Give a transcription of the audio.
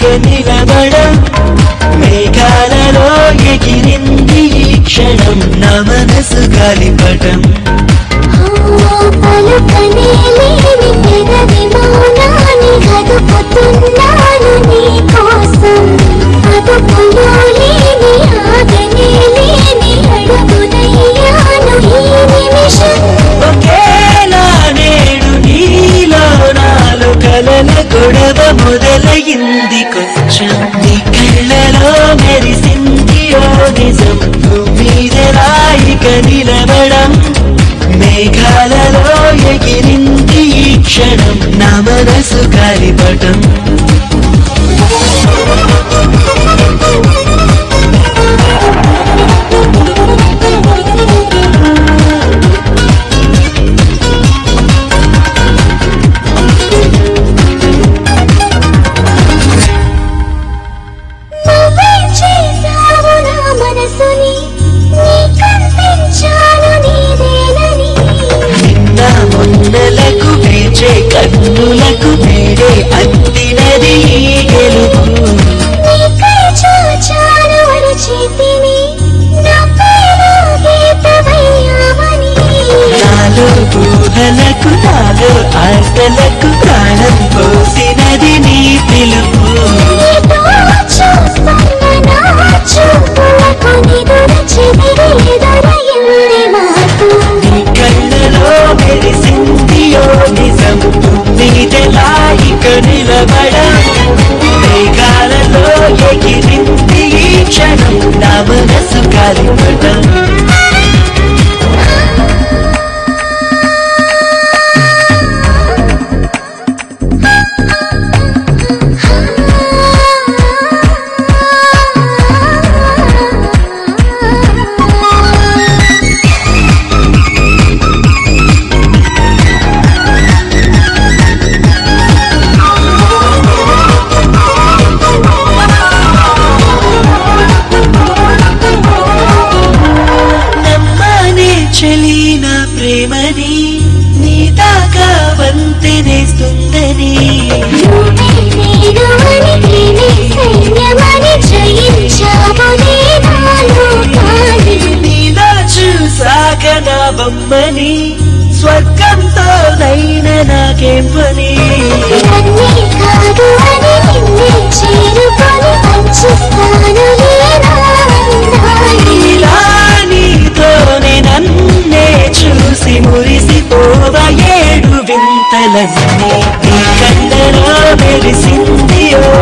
నీకే నిలబడం. మేఘాలలో ఎగిరింది ఈ క్షణం నా మనసు గాలిపటం. கலல கொடவ முதலையிந்தி మేఘాలలో ఎగిరింది ఈ క్షణం. నా మనసు గాలిపటం. ఊహలకు నాలో ఆశలకు ప్రాణం పోసినది నీ పిలుపు. నీతో కళ్ళలో నిజం నీదెలా ఇక నిలబడం మేఘాలలో ఎగిరింది ఈ క్షణం నా మనసు కాలిపటం నమ్మనే చలి నా ప్రేమని నీ దాకా వంతెనేస్తుందని నాలో చూసాక నా బొమ్మని స్వర్గంతో శోభ ఏడు వింతలన్నీ కందరా మెరిసింది ఓ